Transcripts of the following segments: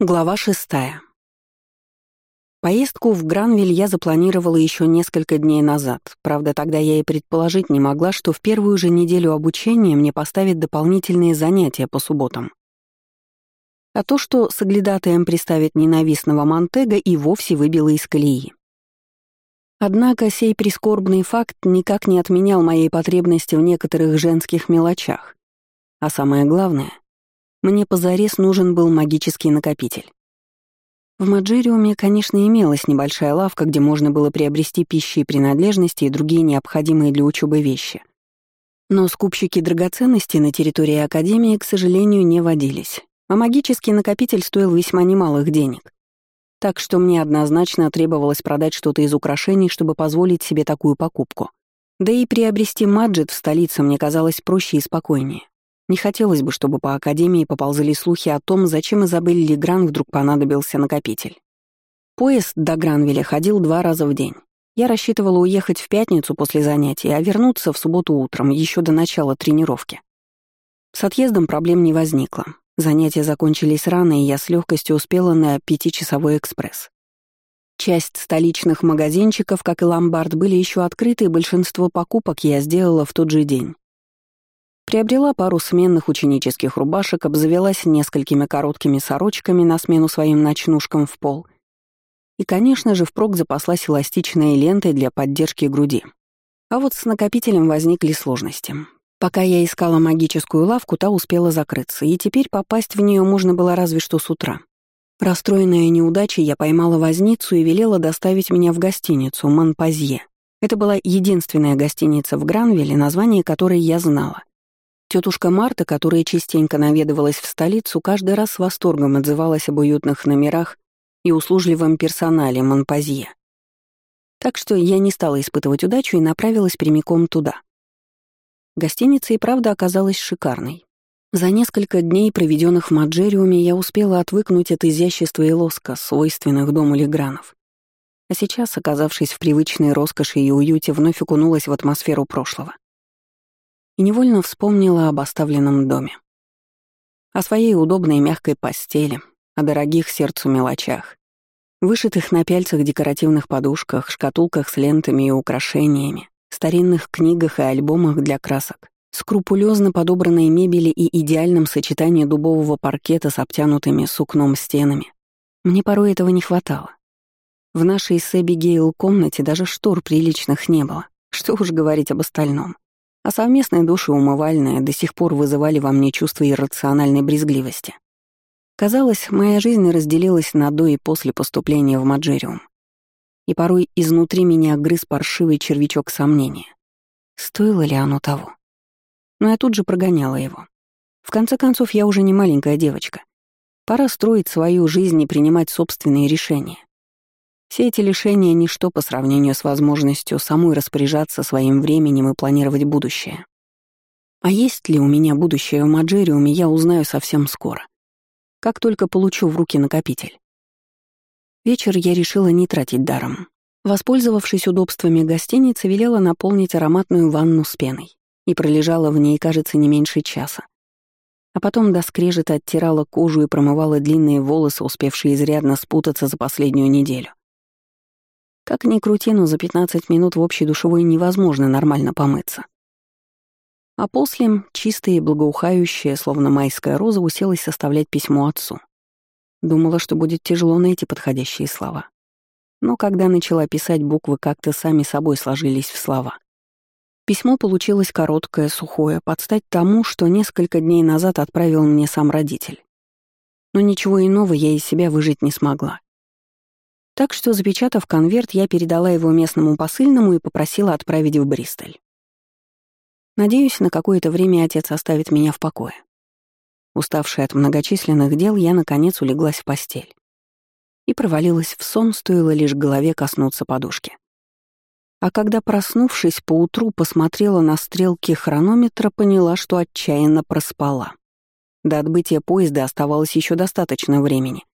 Глава шестая. Поездку в Гранвиль я запланировала еще несколько дней назад. Правда, тогда я и предположить не могла, что в первую же неделю обучения мне поставят дополнительные занятия по субботам. А то, что с оглядатаем приставит ненавистного Монтега, и вовсе выбило из колеи. Однако сей прискорбный факт никак не отменял моей потребности в некоторых женских мелочах. А самое главное — мне позарез нужен был магический накопитель. В Маджириуме, конечно, имелась небольшая лавка, где можно было приобрести пищи и принадлежности и другие необходимые для учебы вещи. Но скупщики драгоценностей на территории Академии, к сожалению, не водились, а магический накопитель стоил весьма немалых денег. Так что мне однозначно требовалось продать что-то из украшений, чтобы позволить себе такую покупку. Да и приобрести маджет в столице мне казалось проще и спокойнее. Не хотелось бы, чтобы по Академии поползли слухи о том, зачем Изабель Легран вдруг понадобился накопитель. Поезд до Гранвилля ходил два раза в день. Я рассчитывала уехать в пятницу после занятий, а вернуться в субботу утром, еще до начала тренировки. С отъездом проблем не возникло. Занятия закончились рано, и я с легкостью успела на пятичасовой экспресс. Часть столичных магазинчиков, как и ломбард, были еще открыты, и большинство покупок я сделала в тот же день. Приобрела пару сменных ученических рубашек, обзавелась несколькими короткими сорочками на смену своим ночнушкам в пол. И, конечно же, впрок запаслась эластичной лентой для поддержки груди. А вот с накопителем возникли сложности. Пока я искала магическую лавку, та успела закрыться, и теперь попасть в нее можно было разве что с утра. Расстроенная неудачей, я поймала возницу и велела доставить меня в гостиницу «Монпазье». Это была единственная гостиница в Гранвилле, название которой я знала. Тетушка Марта, которая частенько наведывалась в столицу, каждый раз с восторгом отзывалась об уютных номерах и услужливом персонале Монпазье. Так что я не стала испытывать удачу и направилась прямиком туда. Гостиница и правда оказалась шикарной. За несколько дней, проведенных в Маджериуме, я успела отвыкнуть от изящества и лоска, свойственных дому Легранов. А сейчас, оказавшись в привычной роскоши и уюте, вновь окунулась в атмосферу прошлого и невольно вспомнила об оставленном доме. О своей удобной мягкой постели, о дорогих сердцу мелочах, вышитых на пяльцах декоративных подушках, шкатулках с лентами и украшениями, старинных книгах и альбомах для красок, скрупулезно подобранной мебели и идеальном сочетании дубового паркета с обтянутыми сукном стенами. Мне порой этого не хватало. В нашей с Эбигейл комнате даже штор приличных не было, что уж говорить об остальном а совместные души умывальные до сих пор вызывали во мне чувство иррациональной брезгливости. Казалось, моя жизнь разделилась на до и после поступления в Маджериум. И порой изнутри меня грыз паршивый червячок сомнения. Стоило ли оно того? Но я тут же прогоняла его. В конце концов, я уже не маленькая девочка. Пора строить свою жизнь и принимать собственные решения. Все эти лишения — ничто по сравнению с возможностью самой распоряжаться своим временем и планировать будущее. А есть ли у меня будущее в Маджериуме, я узнаю совсем скоро. Как только получу в руки накопитель. Вечер я решила не тратить даром. Воспользовавшись удобствами гостиницы, велела наполнить ароматную ванну с пеной и пролежала в ней, кажется, не меньше часа. А потом до скрежета оттирала кожу и промывала длинные волосы, успевшие изрядно спутаться за последнюю неделю. Как ни крути, но за 15 минут в общей душевой невозможно нормально помыться. А после, чистая и благоухающая, словно майская роза, уселась составлять письмо отцу. Думала, что будет тяжело найти подходящие слова. Но когда начала писать, буквы как-то сами собой сложились в слова. Письмо получилось короткое, сухое, под стать тому, что несколько дней назад отправил мне сам родитель. Но ничего иного я из себя выжить не смогла. Так что, запечатав конверт, я передала его местному посыльному и попросила отправить в Бристоль. Надеюсь, на какое-то время отец оставит меня в покое. Уставшая от многочисленных дел, я, наконец, улеглась в постель. И провалилась в сон, стоило лишь голове коснуться подушки. А когда, проснувшись, поутру посмотрела на стрелки хронометра, поняла, что отчаянно проспала. До отбытия поезда оставалось еще достаточно времени,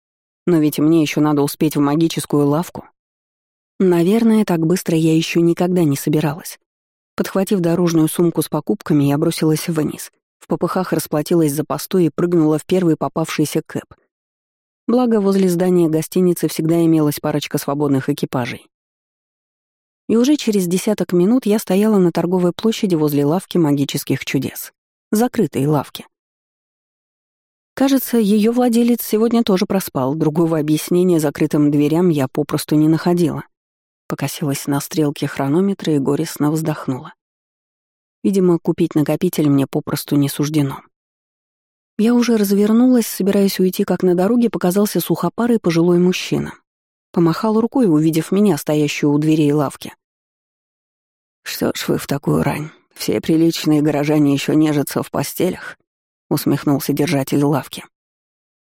но ведь мне еще надо успеть в магическую лавку. Наверное, так быстро я еще никогда не собиралась. Подхватив дорожную сумку с покупками, я бросилась вниз. В попыхах расплатилась за постой и прыгнула в первый попавшийся кэп. Благо, возле здания гостиницы всегда имелась парочка свободных экипажей. И уже через десяток минут я стояла на торговой площади возле лавки магических чудес. Закрытой лавки. Кажется, ее владелец сегодня тоже проспал, другого объяснения закрытым дверям я попросту не находила. Покосилась на стрелке хронометра и горестно вздохнула. Видимо, купить накопитель мне попросту не суждено. Я уже развернулась, собираясь уйти, как на дороге показался сухопарый пожилой мужчина. Помахал рукой, увидев меня, стоящую у дверей лавки. «Что ж вы в такую рань? Все приличные горожане еще нежатся в постелях?» — усмехнулся держатель лавки.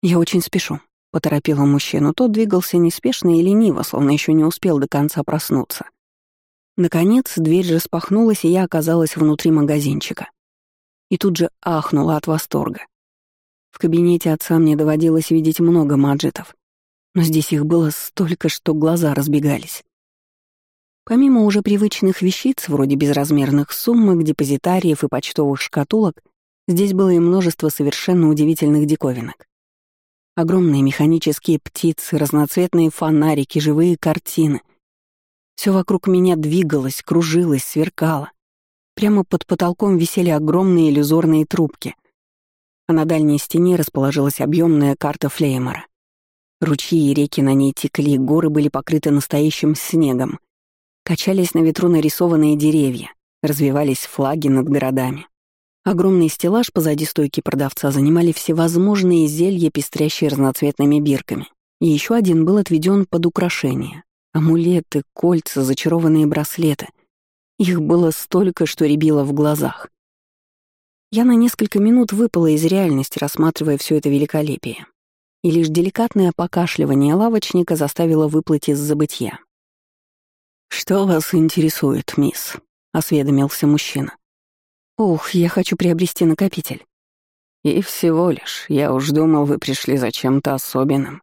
«Я очень спешу», — поторопила мужчину. Тот двигался неспешно и лениво, словно еще не успел до конца проснуться. Наконец, дверь распахнулась, и я оказалась внутри магазинчика. И тут же ахнула от восторга. В кабинете отца мне доводилось видеть много маджетов, но здесь их было столько, что глаза разбегались. Помимо уже привычных вещиц, вроде безразмерных суммок, депозитариев и почтовых шкатулок, здесь было и множество совершенно удивительных диковинок. Огромные механические птицы, разноцветные фонарики, живые картины. Все вокруг меня двигалось, кружилось, сверкало. Прямо под потолком висели огромные иллюзорные трубки — а на дальней стене расположилась объемная карта Флеймора. Ручьи и реки на ней текли, горы были покрыты настоящим снегом. Качались на ветру нарисованные деревья, развивались флаги над городами. Огромный стеллаж позади стойки продавца занимали всевозможные зелья, пестрящие разноцветными бирками. И еще один был отведен под украшения. Амулеты, кольца, зачарованные браслеты. Их было столько, что рябило в глазах. Я на несколько минут выпала из реальности, рассматривая все это великолепие. И лишь деликатное покашливание лавочника заставило выплыть из забытья. «Что вас интересует, мисс?» — осведомился мужчина. «Ух, я хочу приобрести накопитель». «И всего лишь. Я уж думал, вы пришли за чем-то особенным.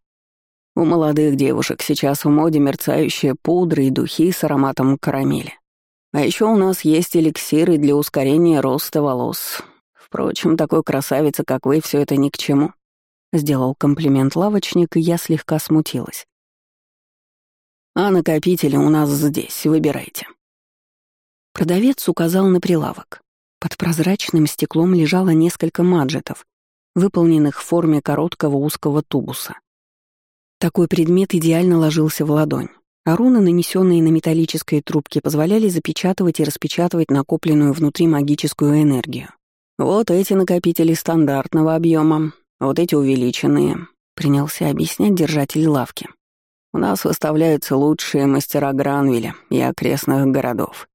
У молодых девушек сейчас в моде мерцающие пудры и духи с ароматом карамели. А еще у нас есть эликсиры для ускорения роста волос. Впрочем, такой красавице, как вы, все это ни к чему. Сделал комплимент лавочник, и я слегка смутилась. А накопители у нас здесь, выбирайте. Продавец указал на прилавок. Под прозрачным стеклом лежало несколько маджетов, выполненных в форме короткого узкого тубуса. Такой предмет идеально ложился в ладонь, а руны, нанесенные на металлической трубке, позволяли запечатывать и распечатывать накопленную внутри магическую энергию. «Вот эти накопители стандартного объема, вот эти увеличенные», — принялся объяснять держатель лавки. «У нас выставляются лучшие мастера Гранвиля и окрестных городов.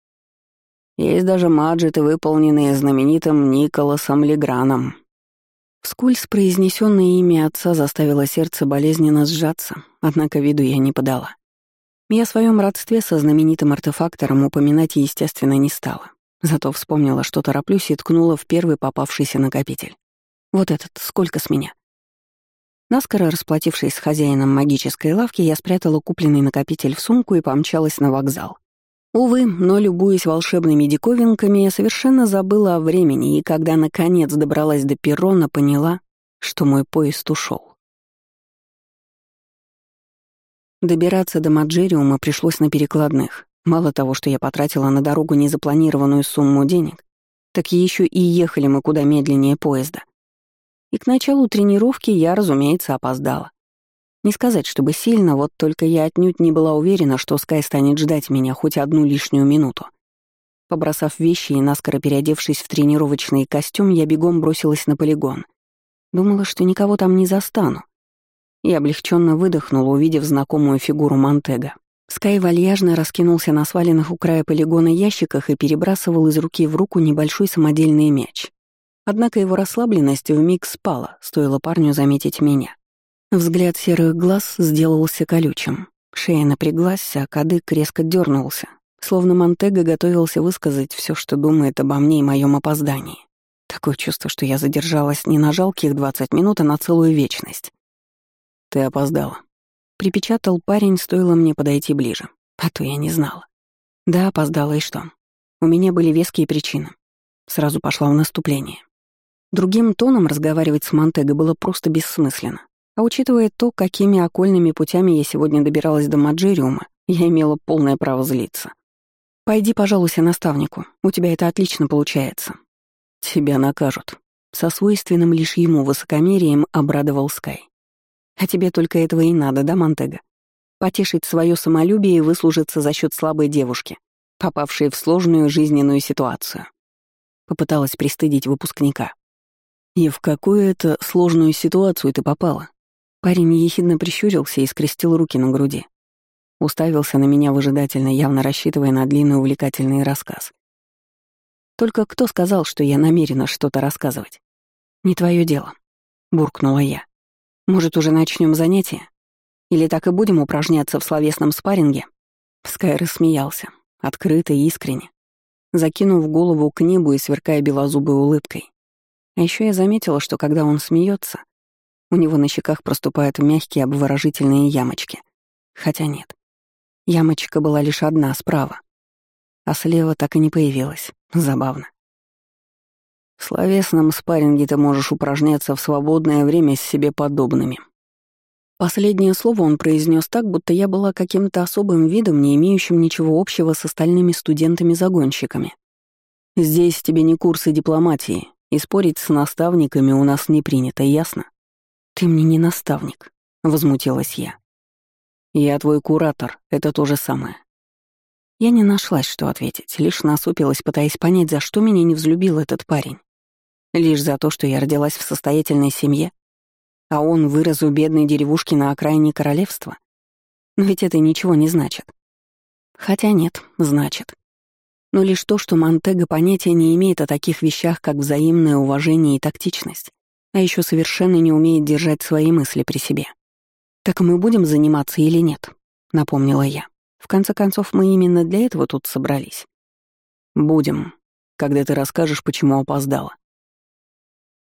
Есть даже маджеты, выполненные знаменитым Николасом Леграном». Вскользь произнесенное имя отца заставило сердце болезненно сжаться, однако виду я не подала. Я о своем родстве со знаменитым артефактором упоминать, естественно, не стала. Зато вспомнила, что тороплюсь и ткнула в первый попавшийся накопитель. Вот этот, сколько с меня? Наскоро расплатившись с хозяином магической лавки, я спрятала купленный накопитель в сумку и помчалась на вокзал. Увы, но, любуясь волшебными диковинками, я совершенно забыла о времени, и когда наконец добралась до перрона, поняла, что мой поезд ушел. Добираться до Маджериума пришлось на перекладных. Мало того, что я потратила на дорогу незапланированную сумму денег, так еще и ехали мы куда медленнее поезда. И к началу тренировки я, разумеется, опоздала. Не сказать, чтобы сильно, вот только я отнюдь не была уверена, что Скай станет ждать меня хоть одну лишнюю минуту. Побросав вещи и наскоро переодевшись в тренировочный костюм, я бегом бросилась на полигон. Думала, что никого там не застану. И облегченно выдохнула, увидев знакомую фигуру Монтега. Скай вальяжно раскинулся на сваленных у края полигона ящиках и перебрасывал из руки в руку небольшой самодельный мяч. Однако его расслабленность вмиг спала, стоило парню заметить меня. Взгляд серых глаз сделался колючим. Шея напряглась, а кадык резко дернулся, словно Монтега готовился высказать все, что думает обо мне и моем опоздании. Такое чувство, что я задержалась не на жалких 20 минут, а на целую вечность. «Ты опоздала», Припечатал парень, стоило мне подойти ближе. А то я не знала. Да, опоздала и что? У меня были веские причины. Сразу пошла в наступление. Другим тоном разговаривать с Монтего было просто бессмысленно. А учитывая то, какими окольными путями я сегодня добиралась до Маджириума, я имела полное право злиться. «Пойди пожалуйся наставнику, у тебя это отлично получается». «Тебя накажут». Со свойственным лишь ему высокомерием обрадовал Скай. «А тебе только этого и надо, да, Монтега? Потешить свое самолюбие и выслужиться за счет слабой девушки, попавшей в сложную жизненную ситуацию». Попыталась пристыдить выпускника. «И в какую это сложную ситуацию ты попала?» Парень ехидно прищурился и скрестил руки на груди. Уставился на меня выжидательно, явно рассчитывая на длинный увлекательный рассказ. Только кто сказал, что я намерена что-то рассказывать? Не твое дело, буркнула я. Может, уже начнем занятие? Или так и будем упражняться в словесном спарринге? Скай рассмеялся, открыто и искренне, закинув голову к небу и сверкая белозубой улыбкой. А еще я заметила, что когда он смеется, у него на щеках проступают мягкие обворожительные ямочки. Хотя нет. Ямочка была лишь одна, справа. А слева так и не появилась. Забавно. В словесном спарринге ты можешь упражняться в свободное время с себе подобными. Последнее слово он произнес так, будто я была каким-то особым видом, не имеющим ничего общего с остальными студентами-загонщиками. Здесь тебе не курсы дипломатии, и спорить с наставниками у нас не принято, ясно? Ты мне не наставник, возмутилась я. «Я твой куратор, это то же самое». Я не нашлась, что ответить, лишь насупилась, пытаясь понять, за что меня не взлюбил этот парень. Лишь за то, что я родилась в состоятельной семье, а он вырос у бедной деревушки на окраине королевства. Но ведь это ничего не значит. Хотя нет, значит. Но лишь то, что Монтега понятия не имеет о таких вещах, как взаимное уважение и тактичность, а еще совершенно не умеет держать свои мысли при себе. «Так мы будем заниматься или нет?» — напомнила я. «В конце концов, мы именно для этого тут собрались». «Будем, когда ты расскажешь, почему опоздала».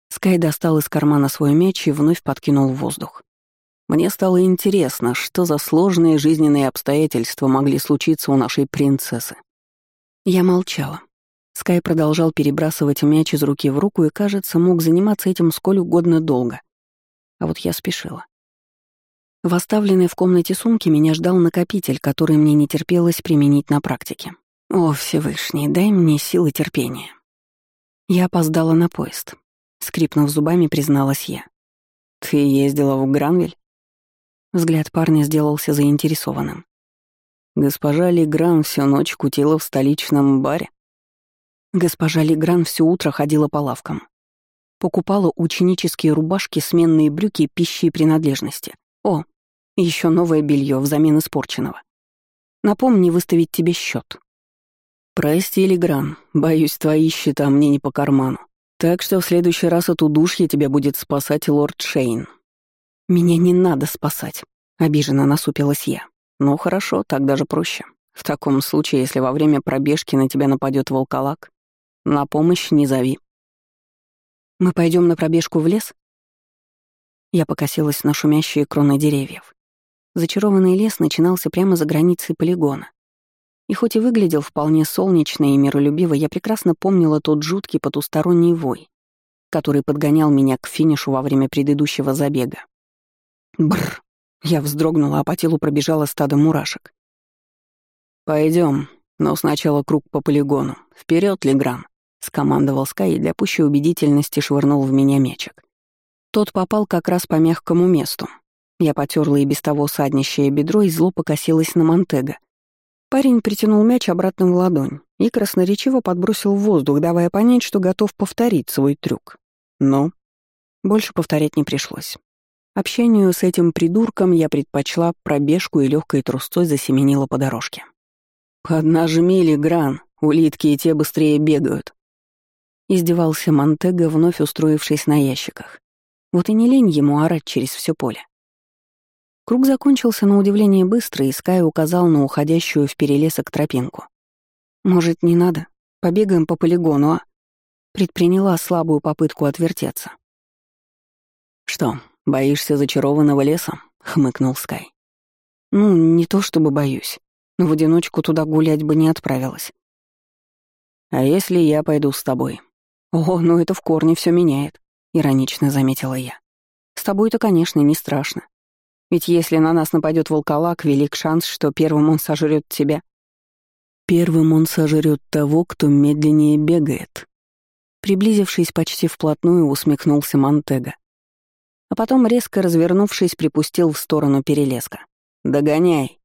Скай достал из кармана свой мяч и вновь подкинул в воздух. Мне стало интересно, что за сложные жизненные обстоятельства могли случиться у нашей принцессы. Я молчала. Скай продолжал перебрасывать мяч из руки в руку и, кажется, мог заниматься этим сколь угодно долго. А вот я спешила. В оставленной в комнате сумке меня ждал накопитель, который мне не терпелось применить на практике. О, Всевышний, дай мне силы терпения. Я опоздала на поезд. Скрипнув зубами, призналась я. «Ты ездила в Гранвиль?» Взгляд парня сделался заинтересованным. «Госпожа Легран всю ночь кутила в столичном баре?» Госпожа Легран все утро ходила по лавкам. Покупала ученические рубашки, сменные брюки, пищи и принадлежности. О, еще новое белье взамен испорченного. Напомни выставить тебе счет. Прости, Легран, боюсь, твои счета мне не по карману. Так что в следующий раз от удушья тебя будет спасать лорд Шейн. Меня не надо спасать, обиженно насупилась я. Ну хорошо, так даже проще. В таком случае, если во время пробежки на тебя нападет волколак, на помощь не зови. Мы пойдем на пробежку в лес? Я покосилась на шумящие кроны деревьев. Зачарованный лес начинался прямо за границей полигона. И хоть и выглядел вполне солнечно и миролюбиво, я прекрасно помнила тот жуткий потусторонний вой, который подгонял меня к финишу во время предыдущего забега. Бррр! Я вздрогнула, а по телу пробежало стадо мурашек. Пойдем, но сначала круг по полигону. Вперед, Легран!» — скомандовал Скай и для пущей убедительности швырнул в меня мячик. Тот попал как раз по мягкому месту, я потерла и без того саднищее бедро и зло покосилась на Монтега. Парень притянул мяч обратно в ладонь и красноречиво подбросил в воздух, давая понять, что готов повторить свой трюк. Но больше повторять не пришлось. Общению с этим придурком я предпочла пробежку и легкой трустой засеменила по дорожке. «Поднажми, Гран, улитки и те быстрее бегают», — издевался Монтега, вновь устроившись на ящиках. Вот и не лень ему орать через все поле. Круг закончился на удивление быстро, и Скай указал на уходящую в перелесок тропинку. «Может, не надо? Побегаем по полигону, а?» Предприняла слабую попытку отвертеться. «Что, боишься зачарованного леса?» — хмыкнул Скай. «Ну, не то чтобы боюсь, но в одиночку туда гулять бы не отправилась». «А если я пойду с тобой?» «О, ну это в корне все меняет», — иронично заметила я. С тобой-то, конечно, не страшно. Ведь если на нас нападет волколак, велик шанс, что первым он сожрет тебя. Первым он сожрет того, кто медленнее бегает. Приблизившись почти вплотную, усмехнулся Монтега. А потом, резко развернувшись, припустил в сторону перелеска. «Догоняй!»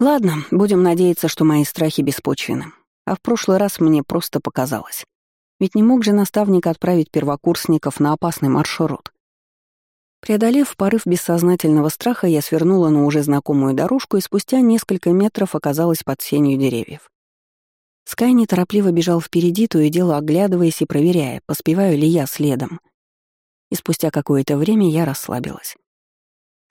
Ладно, будем надеяться, что мои страхи беспочвены. А в прошлый раз мне просто показалось. Ведь не мог же наставник отправить первокурсников на опасный маршрут. Преодолев порыв бессознательного страха, я свернула на уже знакомую дорожку и спустя несколько метров оказалась под сенью деревьев. Скай неторопливо бежал впереди, то и дело оглядываясь и проверяя, поспеваю ли я следом. И спустя какое-то время я расслабилась.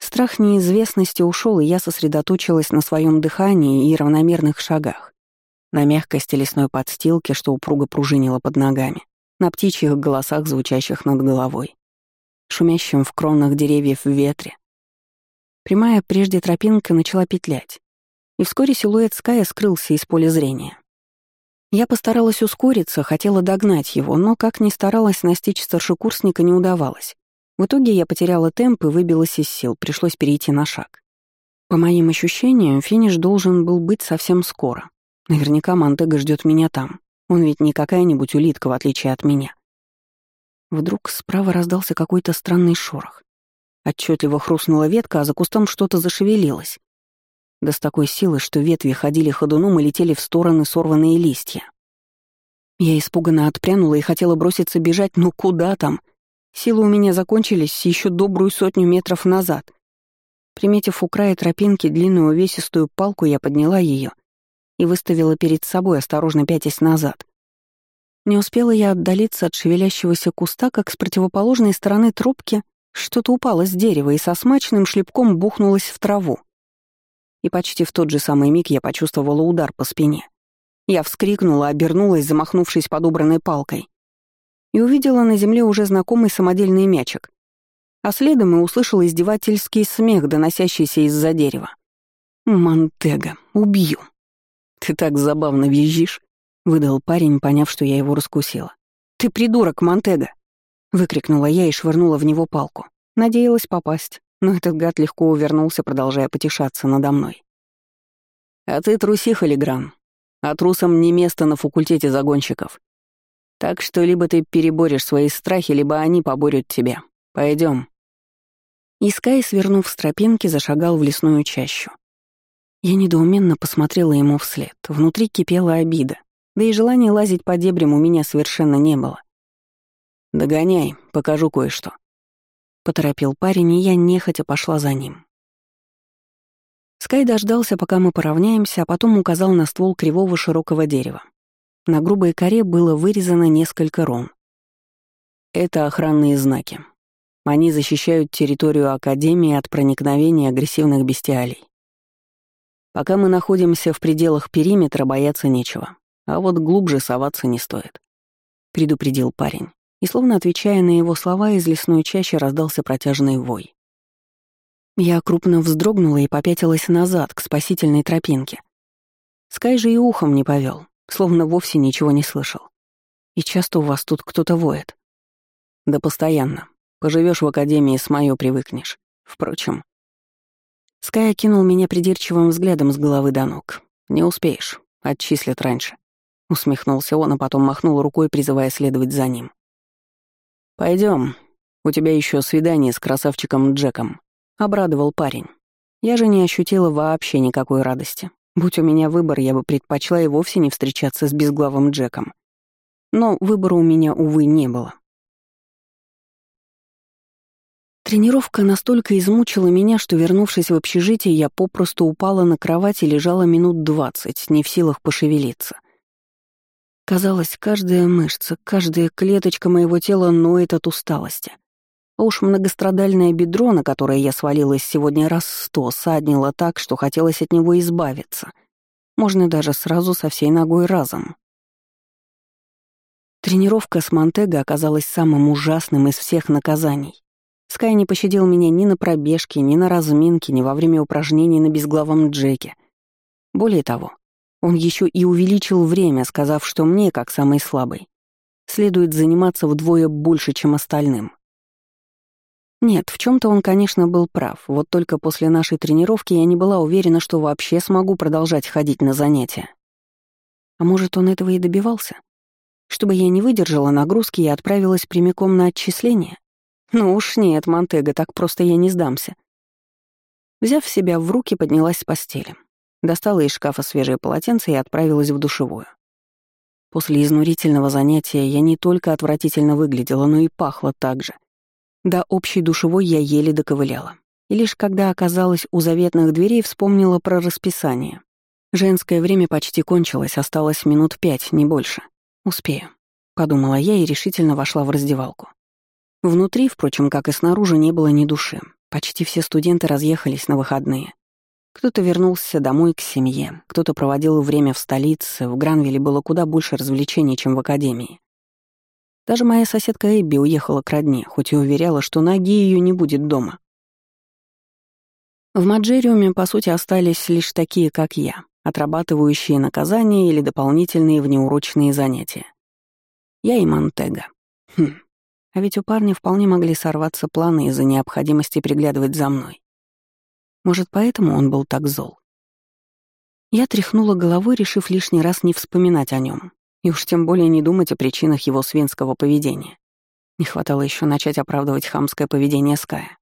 Страх неизвестности ушел, и я сосредоточилась на своем дыхании и равномерных шагах, на мягкости лесной подстилки, что упруго пружинила под ногами, на птичьих голосах, звучащих над головой шумящим в кронах деревьев в ветре. Прямая прежде тропинка начала петлять, и вскоре силуэт Ская скрылся из поля зрения. Я постаралась ускориться, хотела догнать его, но, как ни старалась, настичь старшекурсника не удавалось. В итоге я потеряла темп и выбилась из сил, пришлось перейти на шаг. По моим ощущениям, финиш должен был быть совсем скоро. Наверняка Монтега ждет меня там. Он ведь не какая-нибудь улитка, в отличие от меня. Вдруг справа раздался какой-то странный шорох. Отчетливо хрустнула ветка, а за кустом что-то зашевелилось. Да с такой силой, что ветви ходили ходуном и летели в стороны сорванные листья. Я испуганно отпрянула и хотела броситься бежать, но куда там? Силы у меня закончились еще добрую сотню метров назад. Приметив у края тропинки длинную увесистую палку, я подняла ее и выставила перед собой, осторожно пятясь назад. Не успела я отдалиться от шевелящегося куста, как с противоположной стороны трубки что-то упало с дерева и со смачным шлепком бухнулось в траву. И почти в тот же самый миг я почувствовала удар по спине. Я вскрикнула, обернулась, замахнувшись подобранной палкой. И увидела на земле уже знакомый самодельный мячик. А следом и услышала издевательский смех, доносящийся из-за дерева. «Монтега, убью!» «Ты так забавно визжишь!» — выдал парень, поняв, что я его раскусила. «Ты придурок, Монтега!» — выкрикнула я и швырнула в него палку. Надеялась попасть, но этот гад легко увернулся, продолжая потешаться надо мной. «А ты трусиха, Легран. А трусам не место на факультете загонщиков. Так что либо ты переборешь свои страхи, либо они поборют тебя. Пойдем. И Скай, свернув с тропинки, зашагал в лесную чащу. Я недоуменно посмотрела ему вслед. Внутри кипела обида. Да и желания лазить по дебрям у меня совершенно не было. «Догоняй, покажу кое-что», — поторопил парень, и я нехотя пошла за ним. Скай дождался, пока мы поравняемся, а потом указал на ствол кривого широкого дерева. На грубой коре было вырезано несколько рун. Это охранные знаки. Они защищают территорию Академии от проникновения агрессивных бестиалей. Пока мы находимся в пределах периметра, бояться нечего. А вот глубже соваться не стоит. Предупредил парень. И словно отвечая на его слова, из лесной чащи раздался протяжный вой. Я крупно вздрогнула и попятилась назад, к спасительной тропинке. Скай же и ухом не повел, словно вовсе ничего не слышал. И часто у вас тут кто-то воет. Да постоянно. Поживешь в академии, с мою привыкнешь. Впрочем. Скай окинул меня придирчивым взглядом с головы до ног. Не успеешь, отчислят раньше. Усмехнулся он, а потом махнул рукой, призывая следовать за ним. Пойдем, у тебя еще свидание с красавчиком Джеком», — обрадовал парень. Я же не ощутила вообще никакой радости. Будь у меня выбор, я бы предпочла и вовсе не встречаться с безглавым Джеком. Но выбора у меня, увы, не было. Тренировка настолько измучила меня, что, вернувшись в общежитие, я попросту упала на кровать и лежала минут двадцать, не в силах пошевелиться — Казалось, каждая мышца, каждая клеточка моего тела ноет от усталости. А уж многострадальное бедро, на которое я свалилась сегодня раз сто, саднило так, что хотелось от него избавиться. Можно даже сразу со всей ногой разом. Тренировка с Монтего оказалась самым ужасным из всех наказаний. Скай не пощадил меня ни на пробежке, ни на разминке, ни во время упражнений на безглавом Джеке. Более того, он еще и увеличил время, сказав, что мне, как самой слабой, следует заниматься вдвое больше, чем остальным. Нет, в чем то он, конечно, был прав, вот только после нашей тренировки я не была уверена, что вообще смогу продолжать ходить на занятия. А может, он этого и добивался? Чтобы я не выдержала нагрузки и отправилась прямиком на отчисление? Ну уж нет, Монтега, так просто я не сдамся. Взяв себя в руки, поднялась с постели. Достала из шкафа свежее полотенце и отправилась в душевую. После изнурительного занятия я не только отвратительно выглядела, но и пахла так же. До общей душевой я еле доковыляла. И лишь когда оказалась у заветных дверей, вспомнила про расписание. Женское время почти кончилось, осталось минут пять, не больше. Успею, подумала я и решительно вошла в раздевалку. Внутри, впрочем, как и снаружи, не было ни души. Почти все студенты разъехались на выходные. Кто-то вернулся домой к семье, кто-то проводил время в столице, в Гранвилле было куда больше развлечений, чем в академии. Даже моя соседка Эбби уехала к родне, хоть и уверяла, что ноги ее не будет дома. В Маджериуме, по сути, остались лишь такие, как я, отрабатывающие наказания или дополнительные внеурочные занятия. Я и Монтега. Хм. А ведь у парня вполне могли сорваться планы из-за необходимости приглядывать за мной. Может, поэтому он был так зол? Я тряхнула головой, решив лишний раз не вспоминать о нем, и уж тем более не думать о причинах его свинского поведения. Не хватало еще начать оправдывать хамское поведение Ская.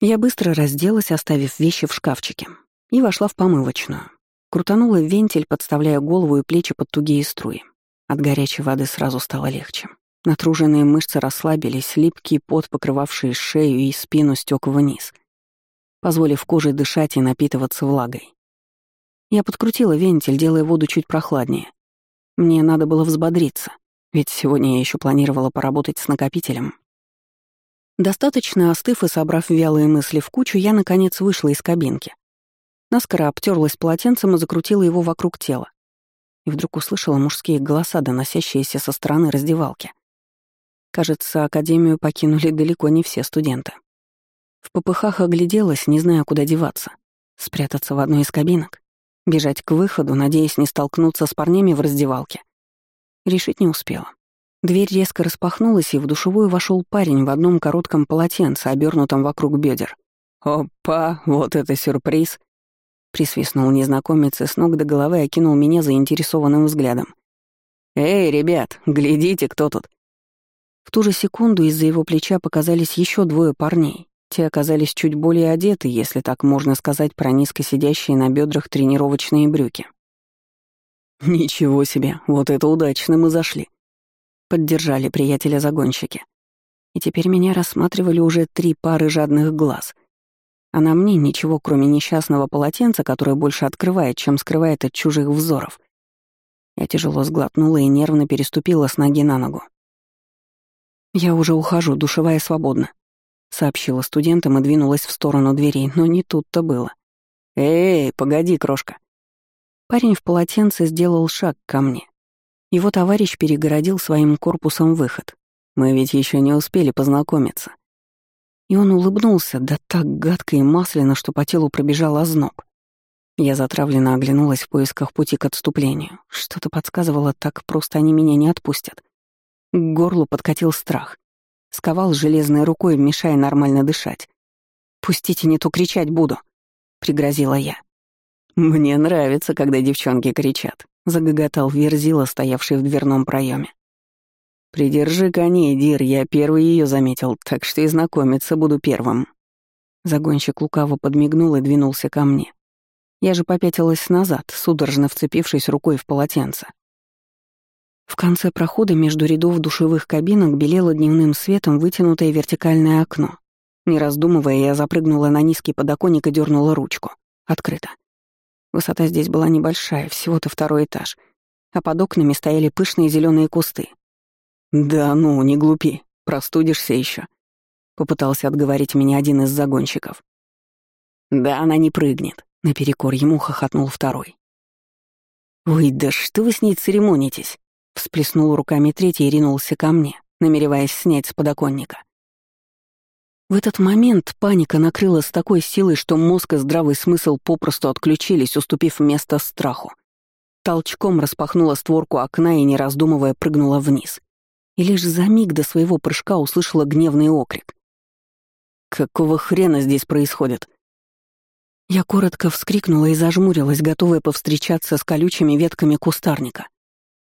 Я быстро разделась, оставив вещи в шкафчике, и вошла в помывочную. Крутанула вентиль, подставляя голову и плечи под тугие струи. От горячей воды сразу стало легче. Натруженные мышцы расслабились, липкий пот, покрывавший шею и спину, стек вниз позволив коже дышать и напитываться влагой. Я подкрутила вентиль, делая воду чуть прохладнее. Мне надо было взбодриться, ведь сегодня я еще планировала поработать с накопителем. Достаточно остыв и собрав вялые мысли в кучу, я, наконец, вышла из кабинки. Наскоро обтерлась полотенцем и закрутила его вокруг тела. И вдруг услышала мужские голоса, доносящиеся со стороны раздевалки. Кажется, академию покинули далеко не все студенты. В попыхах огляделась, не зная, куда деваться. Спрятаться в одной из кабинок? Бежать к выходу, надеясь не столкнуться с парнями в раздевалке? Решить не успела. Дверь резко распахнулась, и в душевую вошел парень в одном коротком полотенце, обернутом вокруг бедер. «Опа, вот это сюрприз!» Присвистнул незнакомец и с ног до головы окинул меня заинтересованным взглядом. «Эй, ребят, глядите, кто тут!» Ту же секунду из-за его плеча показались еще двое парней, те оказались чуть более одеты, если так можно сказать, про низко сидящие на бедрах тренировочные брюки. «Ничего себе, вот это удачно мы зашли!» Поддержали приятеля-загонщики. И теперь меня рассматривали уже три пары жадных глаз. А на мне ничего, кроме несчастного полотенца, которое больше открывает, чем скрывает от чужих взоров. Я тяжело сглотнула и нервно переступила с ноги на ногу. «Я уже ухожу, душевая свободна», сообщила студентам и двинулась в сторону дверей, но не тут-то было. «Эй, погоди, крошка!» Парень в полотенце сделал шаг ко мне. Его товарищ перегородил своим корпусом выход. Мы ведь еще не успели познакомиться. И он улыбнулся, да так гадко и масляно, что по телу пробежал озноб. Я затравленно оглянулась в поисках пути к отступлению. Что-то подсказывало, так просто они меня не отпустят. К горлу подкатил страх сковал железной рукой, мешая нормально дышать. «Пустите, не то кричать буду», — пригрозила я. «Мне нравится, когда девчонки кричат», — загоготал Верзила, стоявший в дверном проеме. «Придержи коней, Дир, я первый ее заметил, так что и знакомиться буду первым». Загонщик лукаво подмигнул и двинулся ко мне. Я же попятилась назад, судорожно вцепившись рукой в полотенце. В конце прохода между рядов душевых кабинок белело дневным светом вытянутое вертикальное окно. Не раздумывая, я запрыгнула на низкий подоконник и дернула ручку. Открыто. Высота здесь была небольшая, всего-то второй этаж, а под окнами стояли пышные зеленые кусты. «Да ну, не глупи, простудишься еще, попытался отговорить меня один из загонщиков. «Да она не прыгнет», — наперекор ему хохотнул второй. «Ой, да что вы с ней церемонитесь?» Всплеснул руками третий и ринулся ко мне, намереваясь снять с подоконника. В этот момент паника накрыла с такой силой, что мозг и здравый смысл попросту отключились, уступив место страху. Толчком распахнула створку окна и, не раздумывая, прыгнула вниз. И лишь за миг до своего прыжка услышала гневный окрик. Какого хрена здесь происходит?» Я коротко вскрикнула и зажмурилась, готовая повстречаться с колючими ветками кустарника.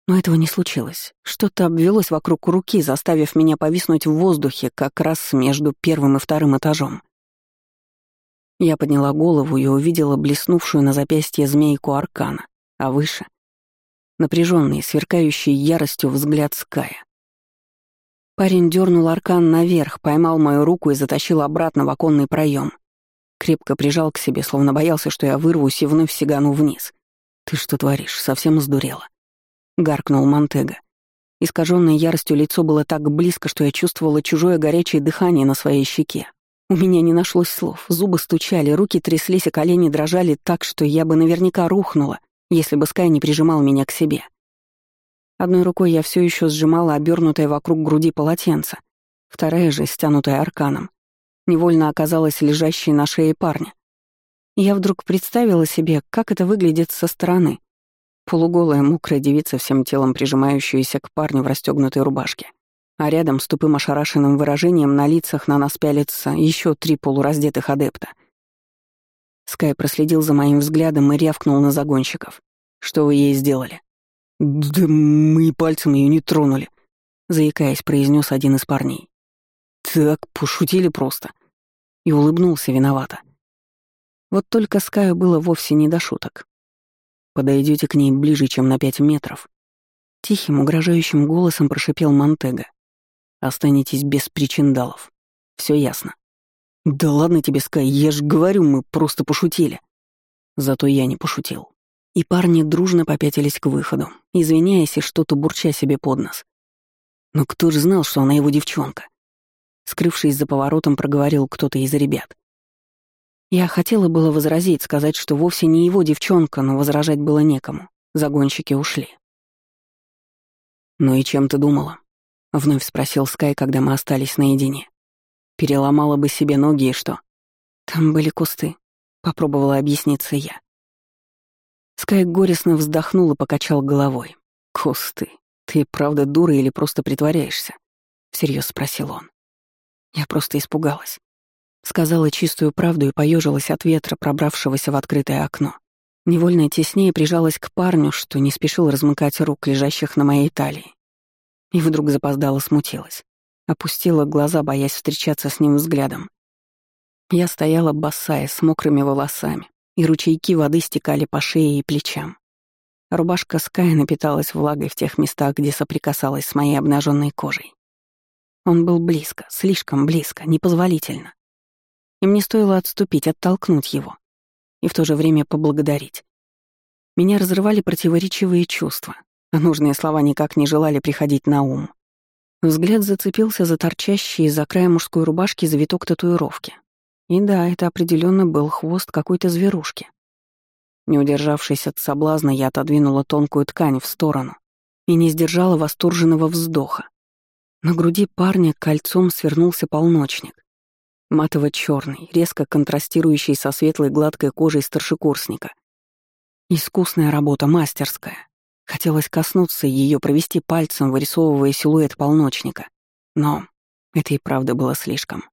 Но этого не случилось. Что-то обвелось вокруг руки, заставив меня повиснуть в воздухе как раз между первым и вторым этажом. Я подняла голову и увидела блеснувшую на запястье змейку аркана, а выше — напряженный, сверкающий яростью взгляд Ская. Парень дернул аркан наверх, поймал мою руку и затащил обратно в оконный проем. Крепко прижал к себе, словно боялся, что я вырвусь и вновь сигану вниз. «Ты что творишь? Совсем сдурела?» — гаркнул Монтега. Искаженное яростью лицо было так близко, что я чувствовала чужое горячее дыхание на своей щеке. У меня не нашлось слов, зубы стучали, руки тряслись, а колени дрожали так, что я бы наверняка рухнула, если бы Скай не прижимал меня к себе. Одной рукой я все еще сжимала обернутое вокруг груди полотенце, вторая же, стянутая арканом, невольно оказалась лежащей на шее парня. я вдруг представила себе, как это выглядит со стороны. Полуголая, мокрая девица, всем телом прижимающаяся к парню в расстегнутой рубашке а рядом с тупым ошарашенным выражением на лицах на нас пялятся еще три полураздетых адепта. Скай проследил за моим взглядом и рявкнул на загонщиков. «Что вы ей сделали?» «Да мы и пальцем ее не тронули», — заикаясь, произнес один из парней. «Так, пошутили просто». И улыбнулся виновато. Вот только Скаю было вовсе не до шуток. Подойдете к ней ближе, чем на пять метров. Тихим, угрожающим голосом прошипел Монтега. Останетесь без причиндалов. Все ясно. Да ладно тебе, Скай, я ж говорю, мы просто пошутили. Зато я не пошутил. И парни дружно попятились к выходу, извиняясь и что-то бурча себе под нос. Но кто же знал, что она его девчонка? Скрывшись за поворотом, проговорил кто-то из ребят. Я хотела было возразить, сказать, что вовсе не его девчонка, но возражать было некому. Загонщики ушли. «Ну и чем ты думала?» — вновь спросил Скай, когда мы остались наедине. «Переломала бы себе ноги и что?» «Там были кусты», — попробовала объясниться я. Скай горестно вздохнул и покачал головой. «Кусты, ты правда дура или просто притворяешься?» — всерьез спросил он. Я просто испугалась. Сказала чистую правду и поежилась от ветра, пробравшегося в открытое окно. Невольно теснее прижалась к парню, что не спешил размыкать рук, лежащих на моей талии. И вдруг запоздала смутилась. Опустила глаза, боясь встречаться с ним взглядом. Я стояла босая, с мокрыми волосами, и ручейки воды стекали по шее и плечам. Рубашка Ская напиталась влагой в тех местах, где соприкасалась с моей обнаженной кожей. Он был близко, слишком близко, непозволительно. И мне стоило отступить, оттолкнуть его. И в то же время поблагодарить. Меня разрывали противоречивые чувства а нужные слова никак не желали приходить на ум. Взгляд зацепился за торчащий из-за края мужской рубашки завиток татуировки. И да, это определенно был хвост какой-то зверушки. Не удержавшись от соблазна, я отодвинула тонкую ткань в сторону и не сдержала восторженного вздоха. На груди парня кольцом свернулся полночник. Матово черный резко контрастирующий со светлой гладкой кожей старшекурсника. Искусная работа, мастерская. Хотелось коснуться ее, провести пальцем, вырисовывая силуэт полночника. Но это и правда было слишком.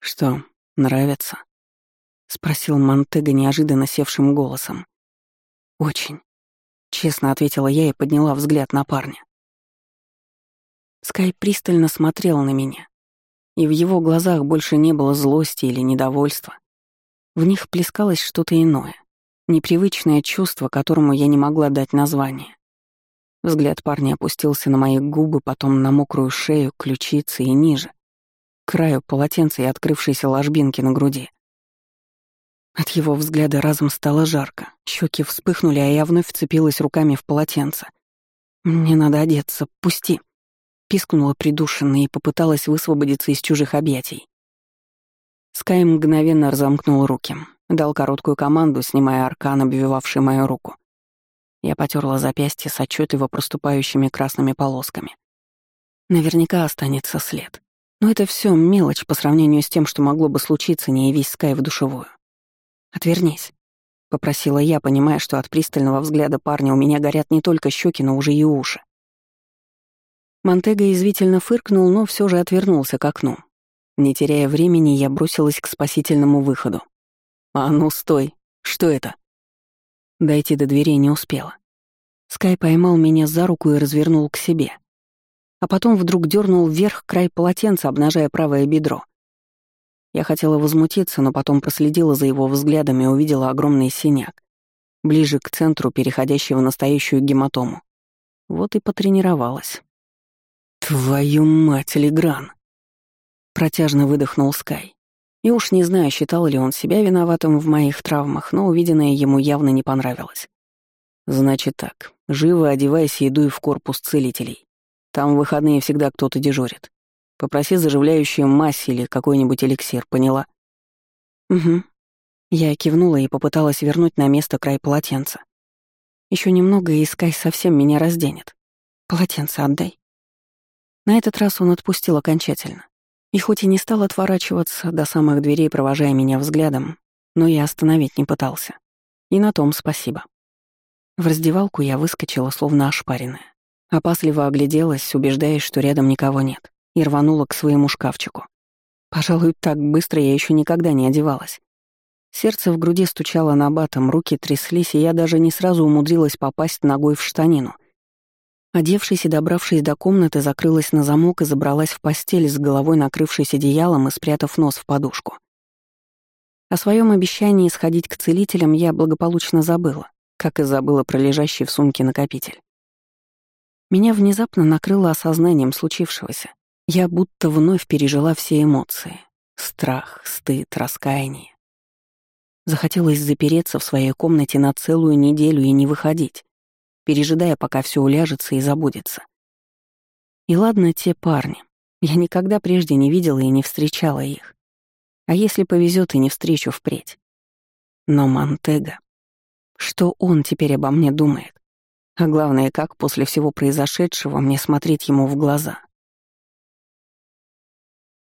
«Что, нравится?» — спросил Монтега неожиданно севшим голосом. «Очень», — честно ответила я и подняла взгляд на парня. Скай пристально смотрел на меня, и в его глазах больше не было злости или недовольства. В них плескалось что-то иное. Непривычное чувство, которому я не могла дать название. Взгляд парня опустился на мои губы, потом на мокрую шею, ключицы и ниже, к краю полотенца и открывшейся ложбинки на груди. От его взгляда разом стало жарко, щеки вспыхнули, а я вновь вцепилась руками в полотенце. «Мне надо одеться, пусти!» Пискнула придушенно и попыталась высвободиться из чужих объятий. Скай мгновенно разомкнул руки, Дал короткую команду, снимая аркан, обвивавший мою руку. Я потерла запястье с отчетливо проступающими красными полосками. Наверняка останется след. Но это все мелочь по сравнению с тем, что могло бы случиться, не явись Скай в душевую. «Отвернись», — попросила я, понимая, что от пристального взгляда парня у меня горят не только щеки, но уже и уши. Монтега извительно фыркнул, но все же отвернулся к окну. Не теряя времени, я бросилась к спасительному выходу. «А ну, стой! Что это?» Дойти до дверей не успела. Скай поймал меня за руку и развернул к себе. А потом вдруг дернул вверх край полотенца, обнажая правое бедро. Я хотела возмутиться, но потом проследила за его взглядом и увидела огромный синяк, ближе к центру, переходящий в настоящую гематому. Вот и потренировалась. «Твою мать, Легран!» Протяжно выдохнул Скай. И уж не знаю, считал ли он себя виноватым в моих травмах, но увиденное ему явно не понравилось. «Значит так, живо одевайся и дуй в корпус целителей. Там в выходные всегда кто-то дежурит. Попроси заживляющую мазь или какой-нибудь эликсир, поняла?» «Угу». Я кивнула и попыталась вернуть на место край полотенца. Еще немного, и Скай совсем меня разденет. Полотенце отдай. На этот раз он отпустил окончательно. И хоть и не стал отворачиваться до самых дверей, провожая меня взглядом, но и остановить не пытался. И на том спасибо. В раздевалку я выскочила, словно ошпаренная. Опасливо огляделась, убеждаясь, что рядом никого нет, и рванула к своему шкафчику. Пожалуй, так быстро я еще никогда не одевалась. Сердце в груди стучало на батом, руки тряслись, и я даже не сразу умудрилась попасть ногой в штанину. Одевшись и добравшись до комнаты, закрылась на замок и забралась в постель с головой накрывшись одеялом и спрятав нос в подушку. О своем обещании сходить к целителям я благополучно забыла, как и забыла про лежащий в сумке накопитель. Меня внезапно накрыло осознанием случившегося. Я будто вновь пережила все эмоции. Страх, стыд, раскаяние. Захотелось запереться в своей комнате на целую неделю и не выходить, пережидая, пока все уляжется и забудется. И ладно те парни. Я никогда прежде не видела и не встречала их. А если повезет и не встречу впредь? Но Монтега... Что он теперь обо мне думает? А главное, как после всего произошедшего мне смотреть ему в глаза —